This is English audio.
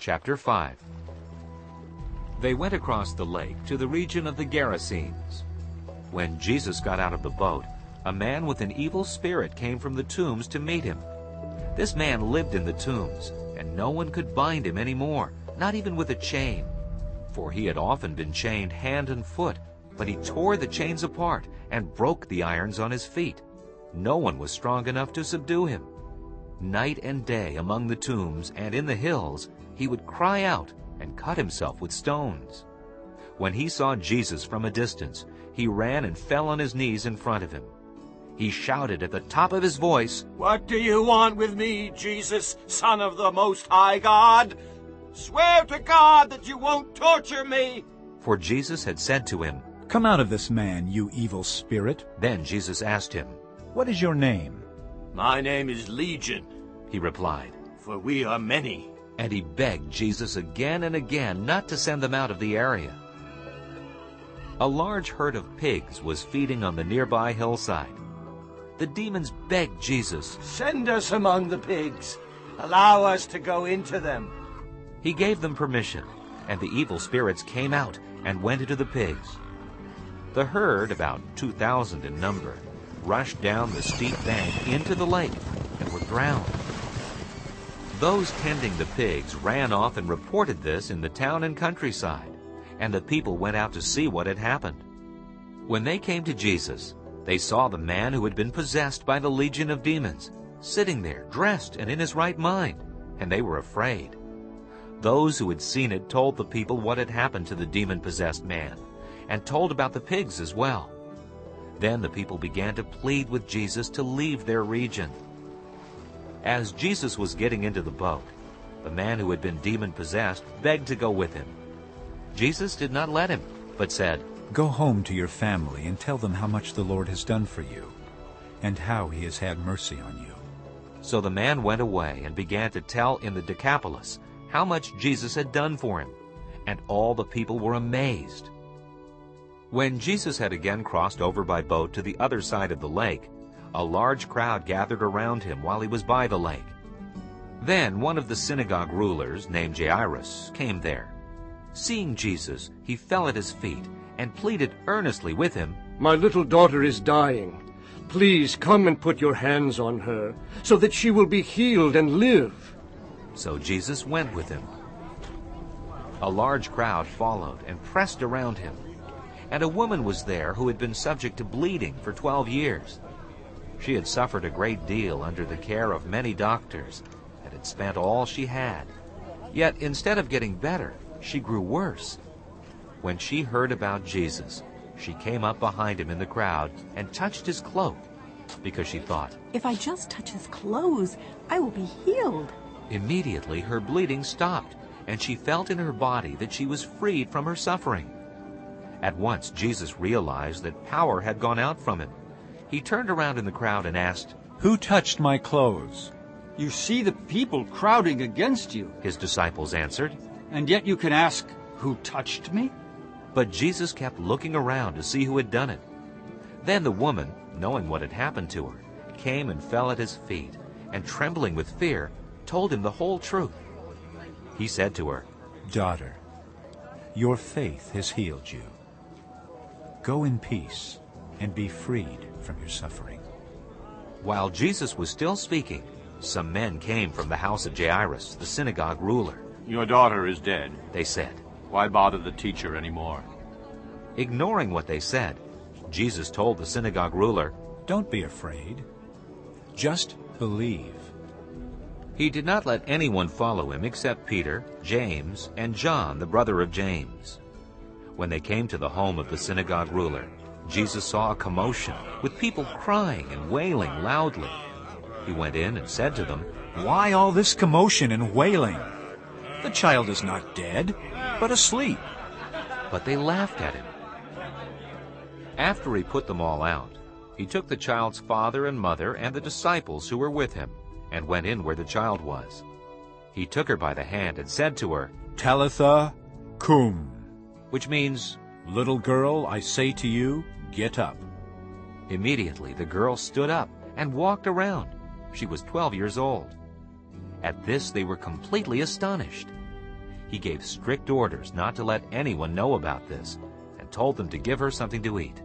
Chapter 5 They went across the lake to the region of the Gerasenes. When Jesus got out of the boat, a man with an evil spirit came from the tombs to meet him. This man lived in the tombs, and no one could bind him any more, not even with a chain. For he had often been chained hand and foot, but he tore the chains apart and broke the irons on his feet. No one was strong enough to subdue him. Night and day among the tombs and in the hills he would cry out and cut himself with stones. When he saw Jesus from a distance, he ran and fell on his knees in front of him. He shouted at the top of his voice, What do you want with me, Jesus, Son of the Most High God? Swear to God that you won't torture me! For Jesus had said to him, Come out of this man, you evil spirit. Then Jesus asked him, What is your name? My name is Legion, He replied, for we are many. And he begged Jesus again and again not to send them out of the area. A large herd of pigs was feeding on the nearby hillside. The demons begged Jesus. Send us among the pigs. Allow us to go into them. He gave them permission, and the evil spirits came out and went into the pigs. The herd, about 2,000 in number, rushed down the steep bank into the lake and were drowned. Those tending the pigs ran off and reported this in the town and countryside, and the people went out to see what had happened. When they came to Jesus, they saw the man who had been possessed by the legion of demons, sitting there dressed and in his right mind, and they were afraid. Those who had seen it told the people what had happened to the demon-possessed man, and told about the pigs as well. Then the people began to plead with Jesus to leave their region. As Jesus was getting into the boat, the man who had been demon-possessed begged to go with him. Jesus did not let him, but said, Go home to your family and tell them how much the Lord has done for you, and how he has had mercy on you. So the man went away and began to tell in the Decapolis how much Jesus had done for him, and all the people were amazed. When Jesus had again crossed over by boat to the other side of the lake, a large crowd gathered around him while he was by the lake. Then one of the synagogue rulers, named Jairus, came there. Seeing Jesus, he fell at his feet and pleaded earnestly with him, My little daughter is dying. Please come and put your hands on her, so that she will be healed and live. So Jesus went with him. A large crowd followed and pressed around him. And a woman was there who had been subject to bleeding for twelve years. She had suffered a great deal under the care of many doctors and had spent all she had. Yet instead of getting better, she grew worse. When she heard about Jesus, she came up behind him in the crowd and touched his cloak, because she thought, If I just touch his clothes, I will be healed. Immediately her bleeding stopped, and she felt in her body that she was freed from her suffering. At once Jesus realized that power had gone out from him. He turned around in the crowd and asked, Who touched my clothes? You see the people crowding against you, His disciples answered. and yet you can ask, Who touched me? But Jesus kept looking around to see who had done it. Then the woman, knowing what had happened to her, came and fell at his feet, and trembling with fear, told him the whole truth. He said to her, Daughter, your faith has healed you. Go in peace and be freed from your suffering. While Jesus was still speaking, some men came from the house of Jairus, the synagogue ruler. Your daughter is dead. They said, Why bother the teacher anymore? Ignoring what they said, Jesus told the synagogue ruler, Don't be afraid. Just believe. He did not let anyone follow him except Peter, James, and John, the brother of James. When they came to the home of the synagogue ruler, Jesus saw a commotion, with people crying and wailing loudly. He went in and said to them, Why all this commotion and wailing? The child is not dead, but asleep. But they laughed at him. After he put them all out, he took the child's father and mother and the disciples who were with him, and went in where the child was. He took her by the hand and said to her, Talitha koum. which means, Little girl, I say to you, get up. Immediately the girl stood up and walked around. She was twelve years old. At this they were completely astonished. he gave strict orders not to let anyone know about this and told them to give her something to eat.